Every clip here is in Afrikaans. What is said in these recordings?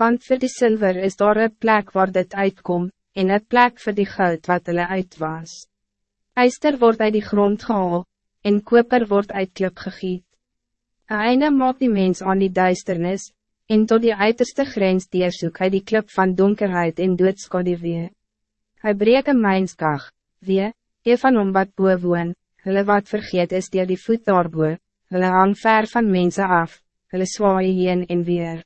Want voor die zilver is daar een plek waar dit uitkom, en een plek voor die goud wat hulle uit was. Eister wordt uit die grond gehaal, en koper wordt uit klip gegiet. Een einde maak die mens aan die duisternis, en tot die uiterste grens deersoek hy die klip van donkerheid en doodskade wee. Hy breek een mijnskag, wee, een van hom wat boe woon, hulle wat vergeet is dier die voet daarboe, hulle hang ver van mensen af, hulle zwaai heen en weer.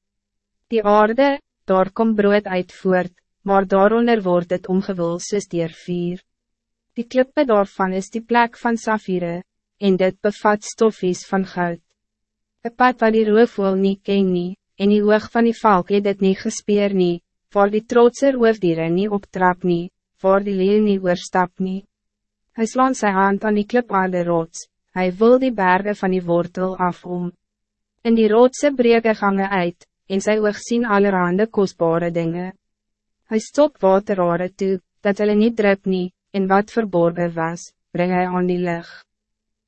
Die aarde, daar kom brood uit voort, maar daaronder wordt het omgewul soos dier vier. Die klippe daarvan is die plek van safire, en dit bevat stoffies van goud. Een pad wat die roofwol nie ken nie, en die oog van die valk het dit nie gespeer nie, waar die trotse roofdieren nie optrap nie, waar die leeuw nie oorstap nie. Hy slaan sy hand aan die klip aan de rots, hy wil die bergen van die wortel af om. In die rotse breke gange uit, en sy oog sien allerhande kostbare dingen. Hij stop waterare toe, dat hulle niet drup nie, en wat verborgen was, breng hij aan die lucht.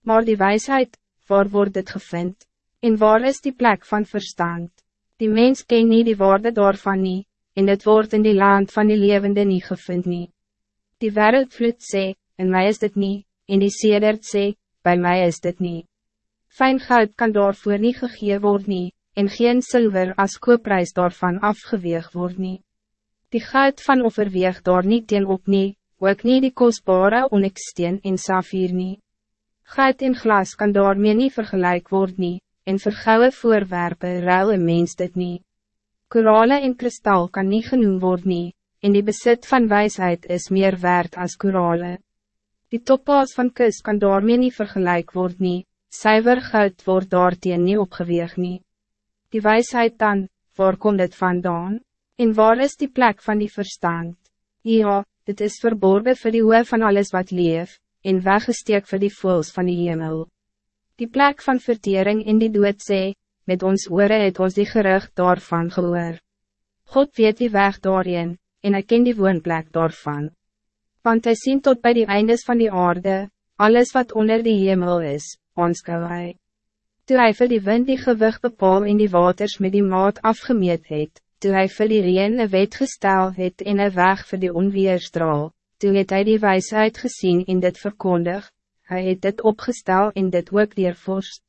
Maar die wijsheid, waar wordt het gevind? En waar is die plek van verstand? Die mens ken nie die woorden daarvan nie, en het wordt in die land van die levende niet gevind nie. Die wereldvloed sê, en mij is dit niet, en die sedert sê, bij mij is dit niet. Fijn goud kan daarvoor niet gegee word nie, en geen zilver als koopprijs daarvan afgeweeg word nie. Die goud van overweeg daar niet teen op nie, ook nie die kostbare onyxsteen en safier nie. Goud en glas kan daarmee niet vergelijk word nie, en vergouwe voorwerpen ruil een mens dit nie. Korale en kristal kan niet genoemd worden, nie, en die bezit van wijsheid is meer waard als korale. Die toppaas van kus kan daarmee niet vergelijk worden, nie, Cijfer goud wordt daarteen niet opgeweeg nie. Die wijsheid dan, waar komt het vandaan? En waar is die plek van die verstand? Ja, dit is verborgen voor die oe van alles wat leef, en weggesteek voor die voels van die hemel. Die plek van vertering in die dood sê, met ons oore het ons die gerucht daarvan gehoor. God weet die weg daarin, en hy ken die woonplek daarvan. Want hij ziet tot bij die eindes van die aarde, alles wat onder die hemel is, aanskou hy. Toe hy vir die wind die gewicht bepaal in die waters met die maat afgemeet het, toe hy vir die reen een wet gestel het en een weg vir die onweerstraal, toe het hy die wijsheid gezien in dit verkondig, hy het dit opgestel in dit ook diervorst.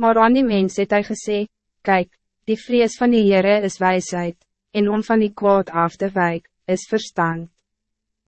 Maar aan die mens het hy gesê, kijk, die vrees van die Heere is wijsheid, en om van die kwaad af te wijk, is verstand.